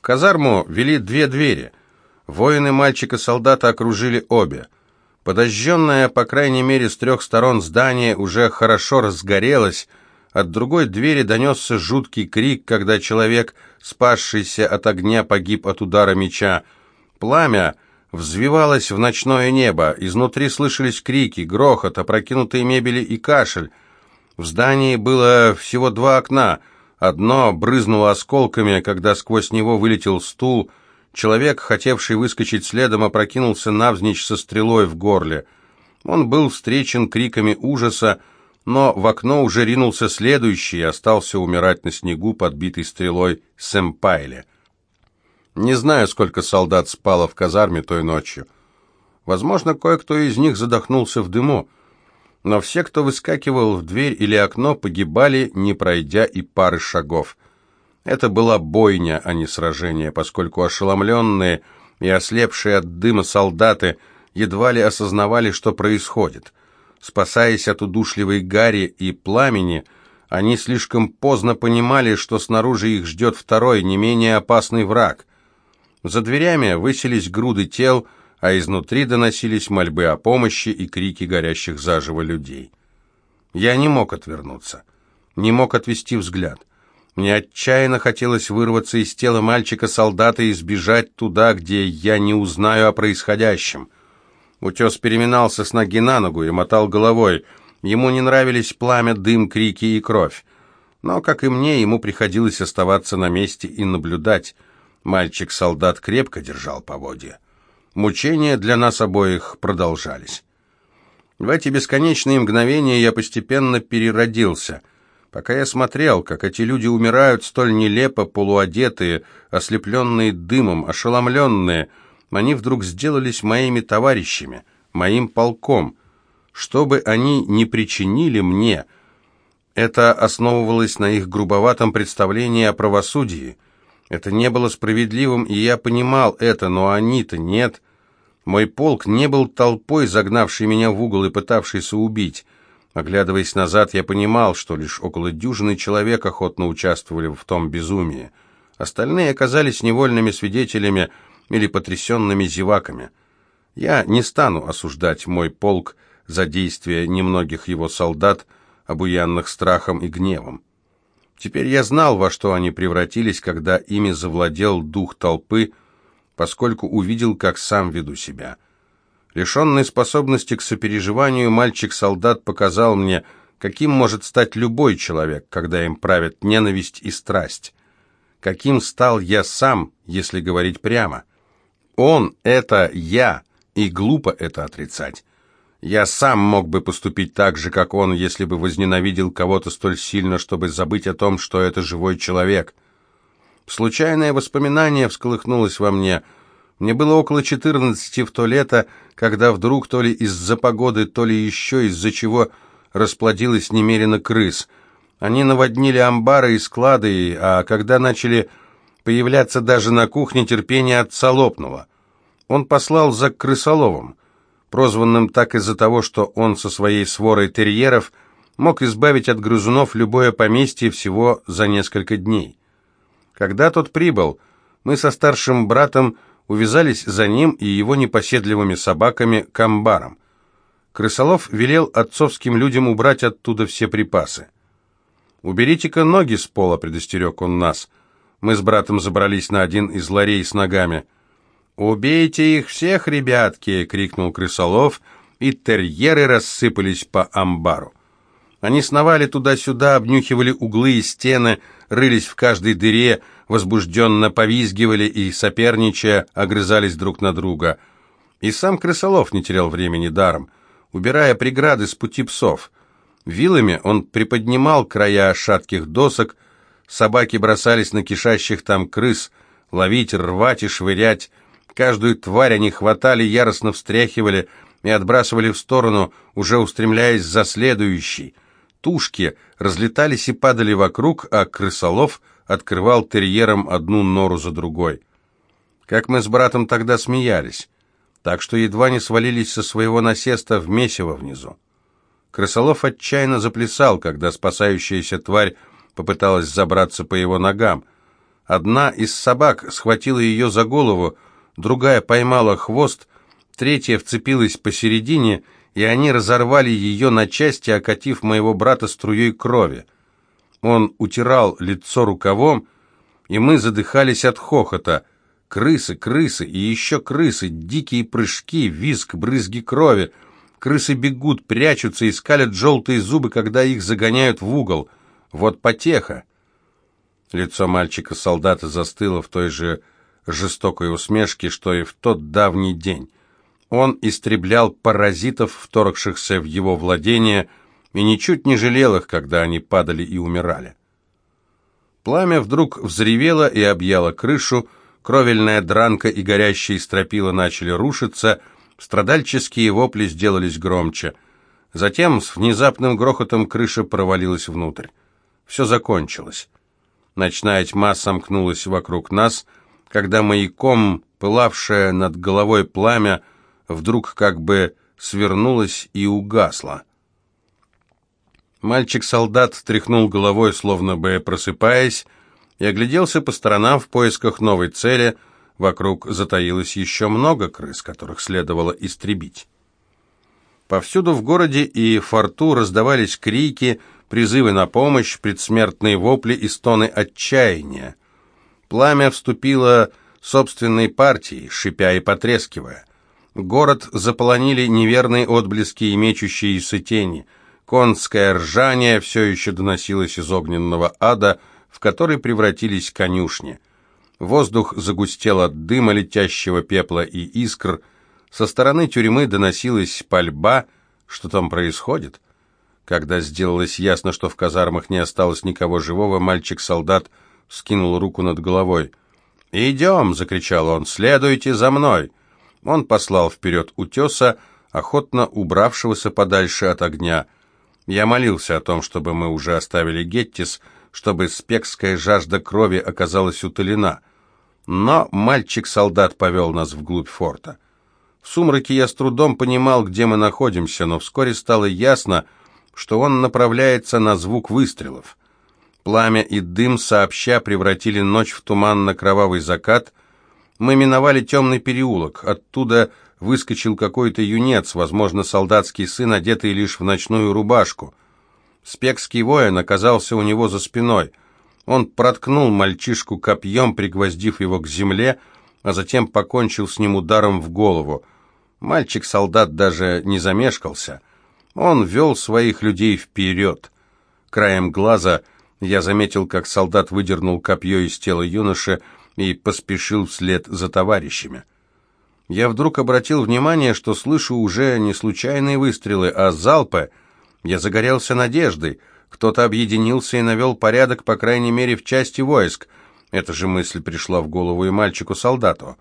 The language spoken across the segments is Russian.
Казарму вели две двери. Воины мальчика-солдата окружили обе. Подожженное, по крайней мере, с трех сторон здание уже хорошо разгорелось. От другой двери донесся жуткий крик, когда человек, спасшийся от огня, погиб от удара меча. Пламя взвивалось в ночное небо, изнутри слышались крики, грохот, опрокинутые мебели и кашель. В здании было всего два окна. Одно брызнуло осколками, когда сквозь него вылетел стул. Человек, хотевший выскочить следом, опрокинулся навзничь со стрелой в горле. Он был встречен криками ужаса, но в окно уже ринулся следующий и остался умирать на снегу, подбитый стрелой Сэмпайле. Не знаю, сколько солдат спало в казарме той ночью. Возможно, кое-кто из них задохнулся в дыму, но все, кто выскакивал в дверь или окно, погибали, не пройдя и пары шагов. Это была бойня, а не сражение, поскольку ошеломленные и ослепшие от дыма солдаты едва ли осознавали, что происходит. Спасаясь от удушливой гари и пламени, они слишком поздно понимали, что снаружи их ждет второй, не менее опасный враг. За дверями высились груды тел, а изнутри доносились мольбы о помощи и крики горящих заживо людей. Я не мог отвернуться, не мог отвести взгляд. Мне отчаянно хотелось вырваться из тела мальчика-солдата и сбежать туда, где я не узнаю о происходящем. Утес переминался с ноги на ногу и мотал головой. Ему не нравились пламя, дым, крики и кровь. Но, как и мне, ему приходилось оставаться на месте и наблюдать. Мальчик-солдат крепко держал поводья. Мучения для нас обоих продолжались. В эти бесконечные мгновения я постепенно переродился. Пока я смотрел, как эти люди умирают столь нелепо, полуодетые, ослепленные дымом, ошеломленные, они вдруг сделались моими товарищами, моим полком. Что бы они ни причинили мне, это основывалось на их грубоватом представлении о правосудии – это не было справедливым, и я понимал это, но они-то нет. Мой полк не был толпой, загнавшей меня в угол и пытавшейся убить. Оглядываясь назад, я понимал, что лишь около дюжины человек охотно участвовали в том безумии. Остальные оказались невольными свидетелями или потрясенными зеваками. Я не стану осуждать мой полк за действия немногих его солдат, обуянных страхом и гневом. Теперь я знал, во что они превратились, когда ими завладел дух толпы, поскольку увидел, как сам веду себя. Лишенный способности к сопереживанию, мальчик-солдат показал мне, каким может стать любой человек, когда им правят ненависть и страсть. Каким стал я сам, если говорить прямо. Он — это я, и глупо это отрицать. Я сам мог бы поступить так же, как он, если бы возненавидел кого-то столь сильно, чтобы забыть о том, что это живой человек. Случайное воспоминание всколыхнулось во мне. Мне было около четырнадцати в то лето, когда вдруг то ли из-за погоды, то ли еще из-за чего расплодилось немерено крыс. Они наводнили амбары и склады, а когда начали появляться даже на кухне, терпение отца лопнуло. Он послал за крысоловом прозванным так из-за того, что он со своей сворой терьеров мог избавить от грызунов любое поместье всего за несколько дней. Когда тот прибыл, мы со старшим братом увязались за ним и его непоседливыми собаками к амбарам. Крысолов велел отцовским людям убрать оттуда все припасы. «Уберите-ка ноги с пола», — предостерег он нас. Мы с братом забрались на один из ларей с ногами — «Убейте их всех, ребятки!» — крикнул крысолов, и терьеры рассыпались по амбару. Они сновали туда-сюда, обнюхивали углы и стены, рылись в каждой дыре, возбужденно повизгивали и, соперничая, огрызались друг на друга. И сам крысолов не терял времени даром, убирая преграды с пути псов. Вилами он приподнимал края шатких досок, собаки бросались на кишащих там крыс, ловить, рвать и швырять, Каждую тварь они хватали, яростно встряхивали и отбрасывали в сторону, уже устремляясь за следующей. Тушки разлетались и падали вокруг, а крысолов открывал терьером одну нору за другой. Как мы с братом тогда смеялись, так что едва не свалились со своего насеста в месиво внизу. Крысолов отчаянно заплясал, когда спасающаяся тварь попыталась забраться по его ногам. Одна из собак схватила ее за голову, другая поймала хвост, третья вцепилась посередине, и они разорвали ее на части, окатив моего брата струей крови. Он утирал лицо рукавом, и мы задыхались от хохота. Крысы, крысы и еще крысы, дикие прыжки, визг, брызги крови. Крысы бегут, прячутся и скалят желтые зубы, когда их загоняют в угол. Вот потеха. Лицо мальчика-солдата застыло в той же жестокой усмешке, что и в тот давний день. Он истреблял паразитов, вторгшихся в его владение, и ничуть не жалел их, когда они падали и умирали. Пламя вдруг взревело и объяло крышу, кровельная дранка и горящие стропила начали рушиться, страдальческие вопли сделались громче. Затем с внезапным грохотом крыша провалилась внутрь. Все закончилось. Ночная тьма сомкнулась вокруг нас, когда маяком, пылавшее над головой пламя, вдруг как бы свернулось и угасло. Мальчик-солдат тряхнул головой, словно бы просыпаясь, и огляделся по сторонам в поисках новой цели. Вокруг затаилось еще много крыс, которых следовало истребить. Повсюду в городе и форту раздавались крики, призывы на помощь, предсмертные вопли и стоны отчаяния. Пламя вступило собственной партией, шипя и потрескивая. Город заполонили неверные отблески и мечущиеся тени — Конское ржание все еще доносилось из огненного ада, в который превратились конюшни. Воздух загустел от дыма, летящего пепла и искр. Со стороны тюрьмы доносилась пальба. Что там происходит? Когда сделалось ясно, что в казармах не осталось никого живого, мальчик-солдат скинул руку над головой. «Идем!» — закричал он. «Следуйте за мной!» Он послал вперед утеса, охотно убравшегося подальше от огня — я молился о том, чтобы мы уже оставили Геттис, чтобы спекская жажда крови оказалась утолена. Но мальчик-солдат повел нас вглубь форта. В сумраке я с трудом понимал, где мы находимся, но вскоре стало ясно, что он направляется на звук выстрелов. Пламя и дым сообща превратили ночь в туманно-кровавый закат. Мы миновали темный переулок. Оттуда выскочил какой-то юнец, возможно, солдатский сын, одетый лишь в ночную рубашку. Спекский воин оказался у него за спиной. Он проткнул мальчишку копьем, пригвоздив его к земле, а затем покончил с ним ударом в голову. Мальчик-солдат даже не замешкался. Он вел своих людей вперед. Краем глаза я заметил, как солдат выдернул копье из тела юноши и поспешил вслед за товарищами я вдруг обратил внимание, что слышу уже не случайные выстрелы, а залпы. Я загорелся надеждой. Кто-то объединился и навел порядок, по крайней мере, в части войск. Эта же мысль пришла в голову и мальчику-солдату.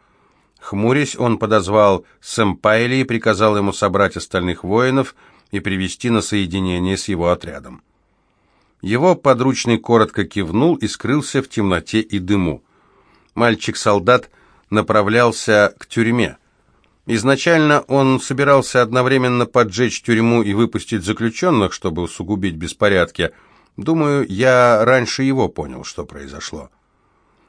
Хмурясь, он подозвал Сэмпайли и приказал ему собрать остальных воинов и привести на соединение с его отрядом. Его подручный коротко кивнул и скрылся в темноте и дыму. Мальчик-солдат направлялся к тюрьме. Изначально он собирался одновременно поджечь тюрьму и выпустить заключенных, чтобы усугубить беспорядки. Думаю, я раньше его понял, что произошло.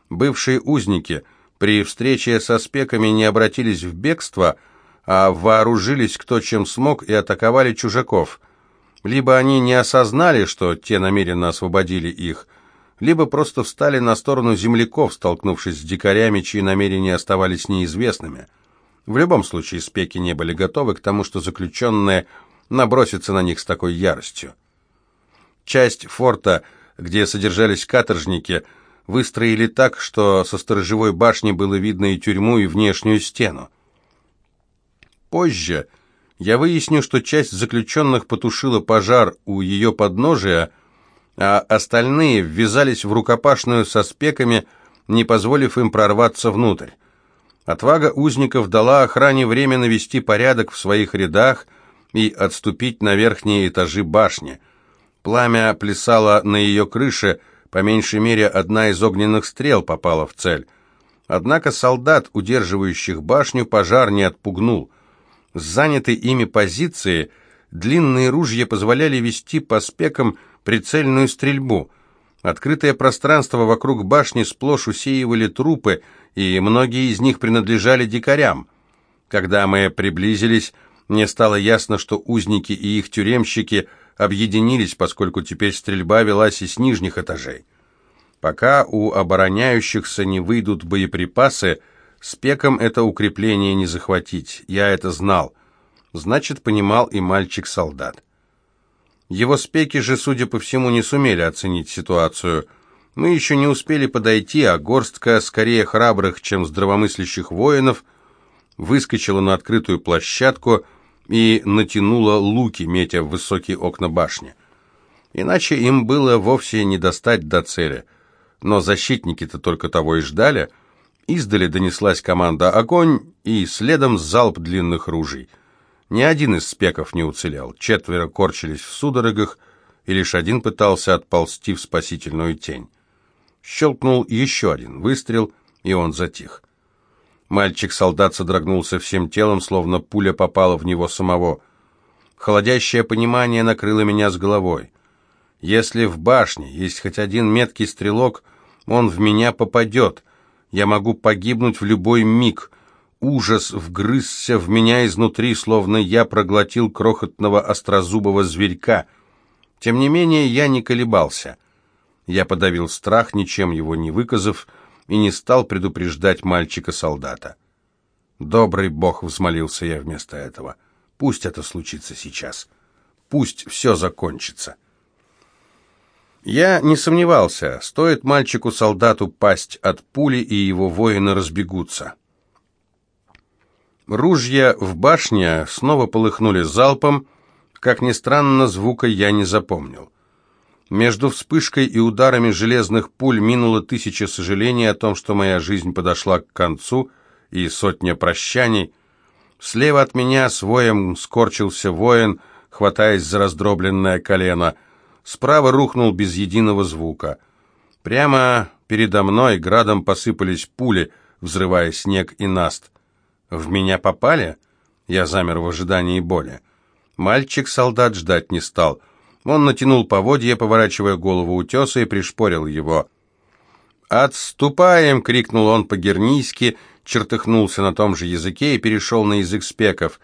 Бывшие узники при встрече со спеками не обратились в бегство, а вооружились кто чем смог и атаковали чужаков. Либо они не осознали, что те намеренно освободили их, либо просто встали на сторону земляков, столкнувшись с дикарями, чьи намерения оставались неизвестными. В любом случае, спеки не были готовы к тому, что заключенные набросятся на них с такой яростью. Часть форта, где содержались каторжники, выстроили так, что со сторожевой башни было видно и тюрьму, и внешнюю стену. Позже я выясню, что часть заключенных потушила пожар у ее подножия, а остальные ввязались в рукопашную со спеками, не позволив им прорваться внутрь. Отвага узников дала охране время навести порядок в своих рядах и отступить на верхние этажи башни. Пламя плясало на ее крыше, по меньшей мере одна из огненных стрел попала в цель. Однако солдат, удерживающих башню, пожар не отпугнул. С занятой ими позиции длинные ружья позволяли вести по спекам прицельную стрельбу. Открытое пространство вокруг башни сплошь усеивали трупы, и многие из них принадлежали дикарям. Когда мы приблизились, мне стало ясно, что узники и их тюремщики объединились, поскольку теперь стрельба велась из нижних этажей. Пока у обороняющихся не выйдут боеприпасы, спеком это укрепление не захватить. Я это знал. Значит, понимал и мальчик-солдат. Его спеки же, судя по всему, не сумели оценить ситуацию. Мы еще не успели подойти, а горстка, скорее храбрых, чем здравомыслящих воинов, выскочила на открытую площадку и натянула луки, метя в высокие окна башни. Иначе им было вовсе не достать до цели. Но защитники-то только того и ждали. Издали донеслась команда «Огонь!» и следом залп длинных ружей — ни один из спеков не уцелел. Четверо корчились в судорогах, и лишь один пытался отползти в спасительную тень. Щелкнул еще один выстрел, и он затих. Мальчик-солдат содрогнулся всем телом, словно пуля попала в него самого. Холодящее понимание накрыло меня с головой. Если в башне есть хоть один меткий стрелок, он в меня попадет. Я могу погибнуть в любой миг — Ужас вгрызся в меня изнутри, словно я проглотил крохотного острозубого зверька. Тем не менее, я не колебался. Я подавил страх, ничем его не выказав, и не стал предупреждать мальчика-солдата. «Добрый Бог!» — взмолился я вместо этого. «Пусть это случится сейчас. Пусть все закончится». Я не сомневался, стоит мальчику-солдату пасть от пули, и его воины разбегутся. Ружья в башне снова полыхнули залпом. Как ни странно, звука я не запомнил. Между вспышкой и ударами железных пуль минуло тысяча сожалений о том, что моя жизнь подошла к концу, и сотня прощаний. Слева от меня с скорчился воин, хватаясь за раздробленное колено. Справа рухнул без единого звука. Прямо передо мной градом посыпались пули, взрывая снег и наст. В меня попали? Я замер в ожидании боли. Мальчик-солдат ждать не стал. Он натянул поводья, поворачивая голову утеса, и пришпорил его. «Отступаем!» — крикнул он по-гернийски, чертыхнулся на том же языке и перешел на язык спеков.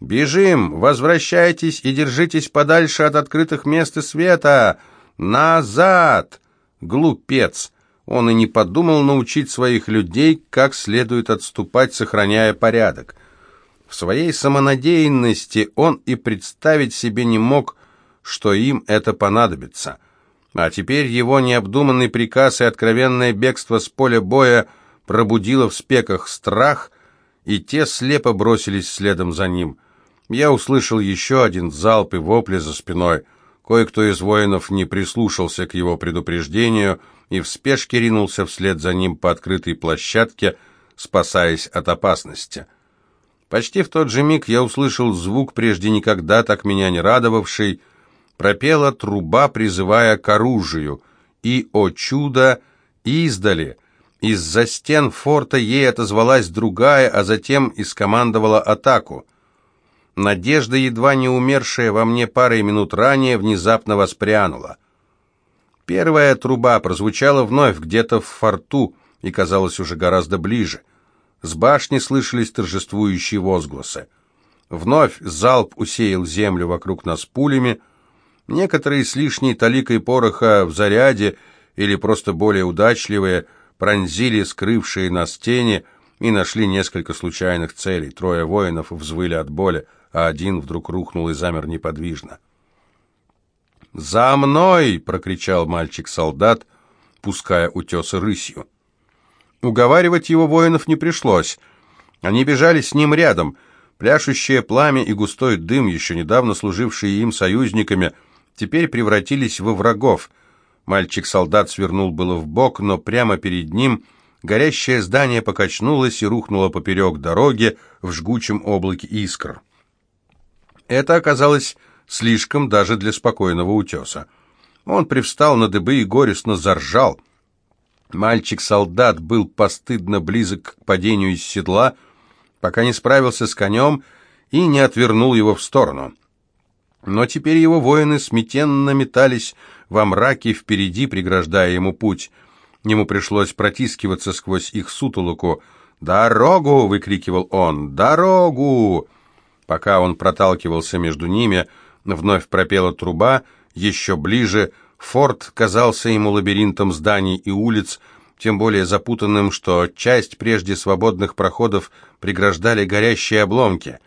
«Бежим! Возвращайтесь и держитесь подальше от открытых мест и света! Назад!» Глупец! Он и не подумал научить своих людей, как следует отступать, сохраняя порядок. В своей самонадеянности он и представить себе не мог, что им это понадобится. А теперь его необдуманный приказ и откровенное бегство с поля боя пробудило в спеках страх, и те слепо бросились следом за ним. Я услышал еще один залп и вопли за спиной. Кое-кто из воинов не прислушался к его предупреждению — и в спешке ринулся вслед за ним по открытой площадке, спасаясь от опасности. Почти в тот же миг я услышал звук, прежде никогда так меня не радовавший. Пропела труба, призывая к оружию, и, о чудо, издали. Из-за стен форта ей отозвалась другая, а затем и скомандовала атаку. Надежда, едва не умершая во мне парой минут ранее, внезапно воспрянула. Первая труба прозвучала вновь где-то в форту и казалась уже гораздо ближе. С башни слышались торжествующие возгласы. Вновь залп усеял землю вокруг нас пулями. Некоторые с лишней таликой пороха в заряде или просто более удачливые пронзили скрывшие нас тени и нашли несколько случайных целей. Трое воинов взвыли от боли, а один вдруг рухнул и замер неподвижно. «За мной!» — прокричал мальчик-солдат, пуская утесы рысью. Уговаривать его воинов не пришлось. Они бежали с ним рядом. Пляшущее пламя и густой дым, еще недавно служившие им союзниками, теперь превратились во врагов. Мальчик-солдат свернул было в бок, но прямо перед ним горящее здание покачнулось и рухнуло поперек дороги в жгучем облаке искр. Это оказалось слишком даже для спокойного утеса. Он привстал на дыбы и горестно заржал. Мальчик-солдат был постыдно близок к падению из седла, пока не справился с конем и не отвернул его в сторону. Но теперь его воины смятенно метались во мраке впереди, преграждая ему путь. Ему пришлось протискиваться сквозь их сутолоку. «Дорогу!» — выкрикивал он. «Дорогу!» Пока он проталкивался между ними, вновь пропела труба, еще ближе. Форт казался ему лабиринтом зданий и улиц, тем более запутанным, что часть прежде свободных проходов преграждали горящие обломки.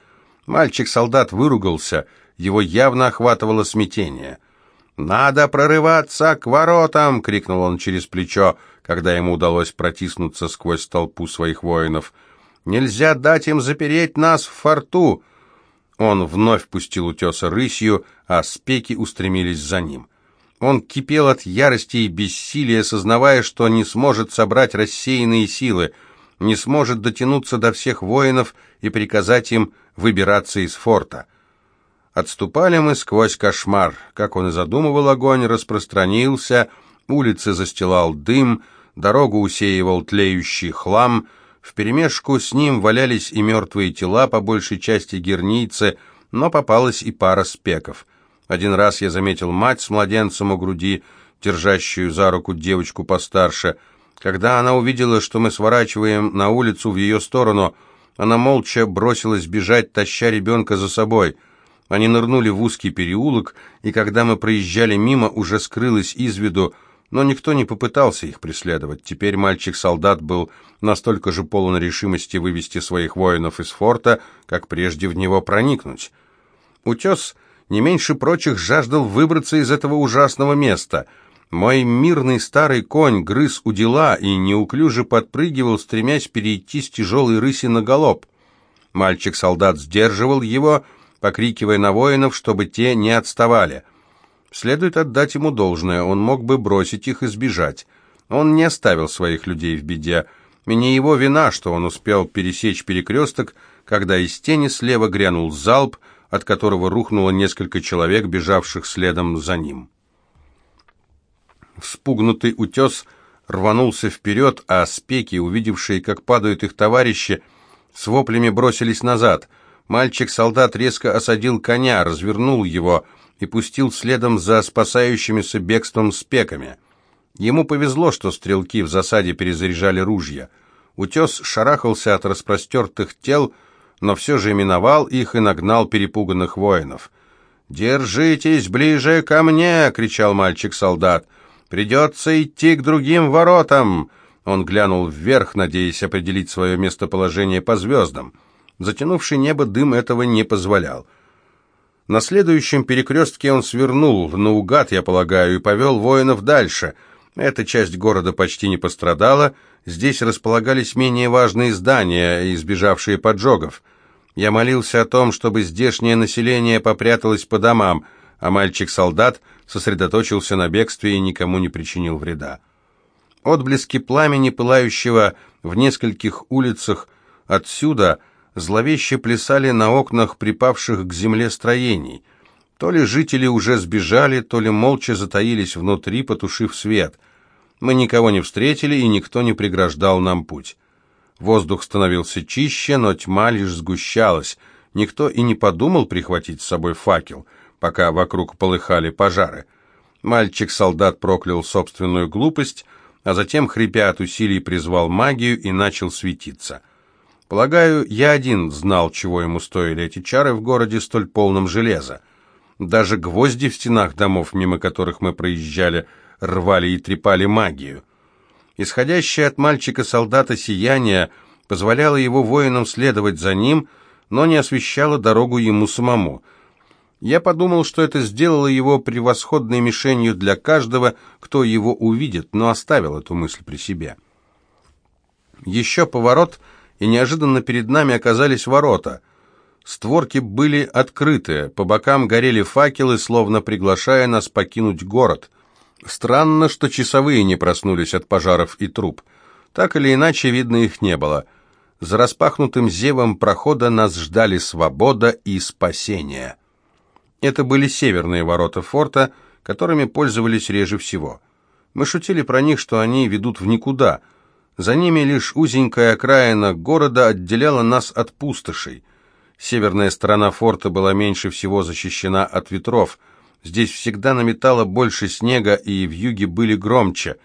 Мальчик-солдат выругался, его явно охватывало смятение. «Надо прорываться к воротам!» — крикнул он через плечо, когда ему удалось протиснуться сквозь толпу своих воинов. «Нельзя дать им запереть нас в форту!» Он вновь пустил утеса рысью, а спеки устремились за ним. Он кипел от ярости и бессилия, сознавая, что не сможет собрать рассеянные силы, не сможет дотянуться до всех воинов и приказать им выбираться из форта. Отступали мы сквозь кошмар. Как он и задумывал, огонь распространился, улицы застилал дым, дорогу усеивал тлеющий хлам, вперемешку с ним валялись и мертвые тела, по большей части гернийцы, но попалась и пара спеков. Один раз я заметил мать с младенцем у груди, держащую за руку девочку постарше. Когда она увидела, что мы сворачиваем на улицу в ее сторону, она молча бросилась бежать, таща ребенка за собой — они нырнули в узкий переулок, и когда мы проезжали мимо, уже скрылась из виду, но никто не попытался их преследовать. Теперь мальчик-солдат был настолько же полон решимости вывести своих воинов из форта, как прежде в него проникнуть. Утес не меньше прочих жаждал выбраться из этого ужасного места. Мой мирный старый конь грыз у дела и неуклюже подпрыгивал, стремясь перейти с тяжелой рыси на галоп. Мальчик-солдат сдерживал его, покрикивая на воинов, чтобы те не отставали. Следует отдать ему должное, он мог бы бросить их и сбежать. Он не оставил своих людей в беде. И его вина, что он успел пересечь перекресток, когда из тени слева грянул залп, от которого рухнуло несколько человек, бежавших следом за ним. Вспугнутый утес рванулся вперед, а спеки, увидевшие, как падают их товарищи, с воплями бросились назад — Мальчик-солдат резко осадил коня, развернул его и пустил следом за спасающимися бегством спеками. Ему повезло, что стрелки в засаде перезаряжали ружья. Утес шарахался от распростертых тел, но все же миновал их и нагнал перепуганных воинов. «Держитесь ближе ко мне!» — кричал мальчик-солдат. «Придется идти к другим воротам!» Он глянул вверх, надеясь определить свое местоположение по звездам. Затянувший небо дым этого не позволял. На следующем перекрестке он свернул, наугад, я полагаю, и повел воинов дальше. Эта часть города почти не пострадала, здесь располагались менее важные здания, избежавшие поджогов. Я молился о том, чтобы здешнее население попряталось по домам, а мальчик-солдат сосредоточился на бегстве и никому не причинил вреда. Отблески пламени, пылающего в нескольких улицах отсюда – зловеще плясали на окнах припавших к земле строений. То ли жители уже сбежали, то ли молча затаились внутри, потушив свет. Мы никого не встретили, и никто не преграждал нам путь. Воздух становился чище, но тьма лишь сгущалась. Никто и не подумал прихватить с собой факел, пока вокруг полыхали пожары. Мальчик-солдат проклял собственную глупость, а затем, хрипя от усилий, призвал магию и начал светиться — Полагаю, я один знал, чего ему стоили эти чары в городе столь полном железа. Даже гвозди в стенах домов, мимо которых мы проезжали, рвали и трепали магию. Исходящее от мальчика-солдата сияние позволяло его воинам следовать за ним, но не освещало дорогу ему самому. Я подумал, что это сделало его превосходной мишенью для каждого, кто его увидит, но оставил эту мысль при себе. Еще поворот — и неожиданно перед нами оказались ворота. Створки были открыты, по бокам горели факелы, словно приглашая нас покинуть город. Странно, что часовые не проснулись от пожаров и труб. Так или иначе, видно, их не было. За распахнутым зевом прохода нас ждали свобода и спасение. Это были северные ворота форта, которыми пользовались реже всего. Мы шутили про них, что они ведут в никуда – за ними лишь узенькая окраина города отделяла нас от пустошей. Северная сторона форта была меньше всего защищена от ветров. Здесь всегда наметало больше снега, и в юге были громче.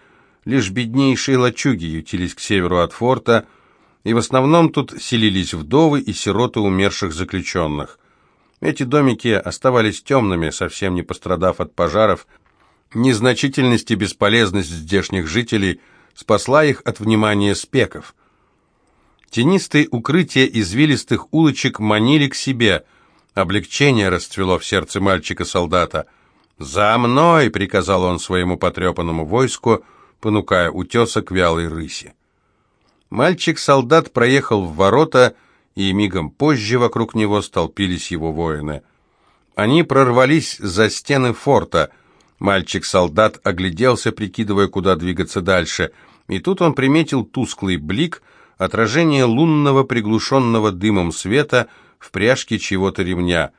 Лишь беднейшие лачуги ютились к северу от форта, и в основном тут селились вдовы и сироты умерших заключенных. Эти домики оставались темными, совсем не пострадав от пожаров. Незначительность и бесполезность здешних жителей спасла их от внимания спеков. Тенистые укрытия извилистых улочек манили к себе. Облегчение расцвело в сердце мальчика-солдата. «За мной!» — приказал он своему потрепанному войску, понукая утеса к вялой рыси. Мальчик-солдат проехал в ворота, и мигом позже вокруг него столпились его воины. Они прорвались за стены форта. Мальчик-солдат огляделся, прикидывая, куда двигаться дальше, и тут он приметил тусклый блик — отражение лунного приглушенного дымом света в пряжке чего-то ремня.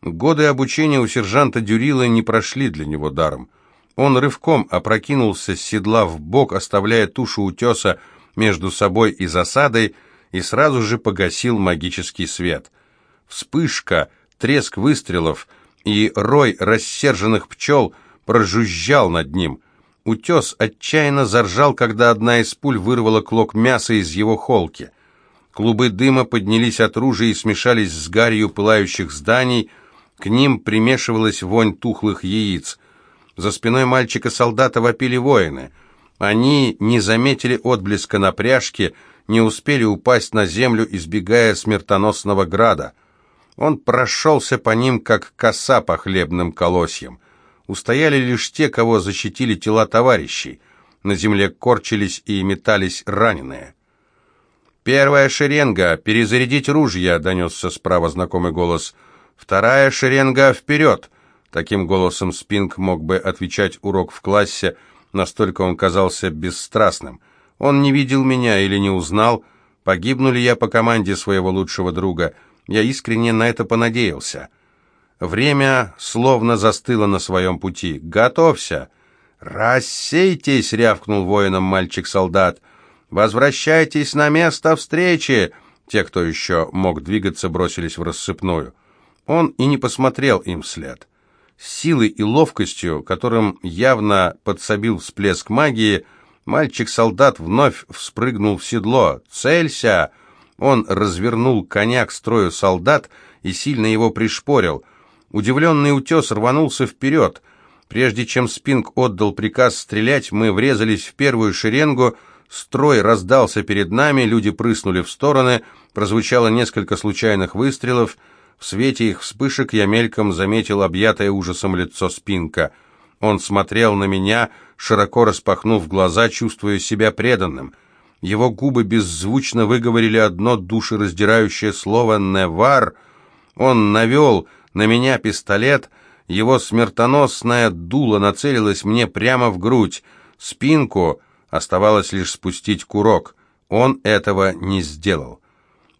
Годы обучения у сержанта Дюрила не прошли для него даром. Он рывком опрокинулся с седла в бок, оставляя тушу утеса между собой и засадой, и сразу же погасил магический свет. Вспышка, треск выстрелов и рой рассерженных пчел прожужжал над ним — Утес отчаянно заржал, когда одна из пуль вырвала клок мяса из его холки. Клубы дыма поднялись от ружей и смешались с гарью пылающих зданий, к ним примешивалась вонь тухлых яиц. За спиной мальчика-солдата вопили воины. Они не заметили отблеска на пряжке, не успели упасть на землю, избегая смертоносного града. Он прошелся по ним, как коса по хлебным колосьям. Устояли лишь те, кого защитили тела товарищей. На земле корчились и метались раненые. «Первая шеренга! Перезарядить ружья!» — донесся справа знакомый голос. «Вторая шеренга вперед!» Таким голосом Спинг мог бы отвечать урок в классе, настолько он казался бесстрастным. Он не видел меня или не узнал, погибну ли я по команде своего лучшего друга. Я искренне на это понадеялся. Время словно застыло на своем пути. «Готовься!» «Рассейтесь!» — рявкнул воином мальчик-солдат. «Возвращайтесь на место встречи!» Те, кто еще мог двигаться, бросились в рассыпную. Он и не посмотрел им вслед. С силой и ловкостью, которым явно подсобил всплеск магии, мальчик-солдат вновь вспрыгнул в седло. «Целься!» Он развернул коня к строю солдат и сильно его пришпорил — Удивленный утес рванулся вперед. Прежде чем Спинг отдал приказ стрелять, мы врезались в первую шеренгу, строй раздался перед нами, люди прыснули в стороны, прозвучало несколько случайных выстрелов. В свете их вспышек я мельком заметил объятое ужасом лицо Спинка. Он смотрел на меня, широко распахнув глаза, чувствуя себя преданным. Его губы беззвучно выговорили одно душераздирающее слово «невар». Он навел на меня пистолет, его смертоносное дуло нацелилось мне прямо в грудь. Спинку оставалось лишь спустить курок. Он этого не сделал.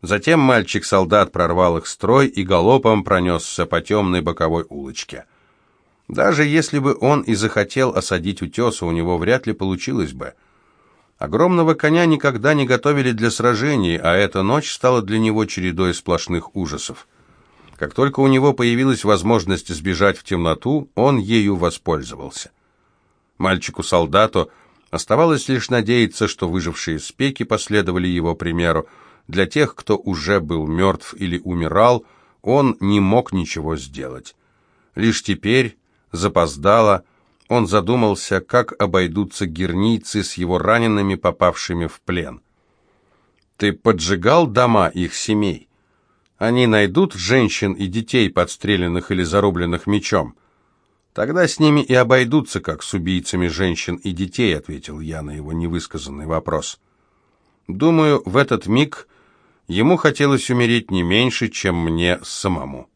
Затем мальчик-солдат прорвал их строй и галопом пронесся по темной боковой улочке. Даже если бы он и захотел осадить утеса, у него вряд ли получилось бы. Огромного коня никогда не готовили для сражений, а эта ночь стала для него чередой сплошных ужасов. Как только у него появилась возможность сбежать в темноту, он ею воспользовался. Мальчику-солдату оставалось лишь надеяться, что выжившие спеки последовали его примеру. Для тех, кто уже был мертв или умирал, он не мог ничего сделать. Лишь теперь, запоздало, он задумался, как обойдутся гернийцы с его ранеными, попавшими в плен. «Ты поджигал дома их семей?» Они найдут женщин и детей, подстреленных или зарубленных мечом. Тогда с ними и обойдутся, как с убийцами женщин и детей, ответил я на его невысказанный вопрос. Думаю, в этот миг ему хотелось умереть не меньше, чем мне самому.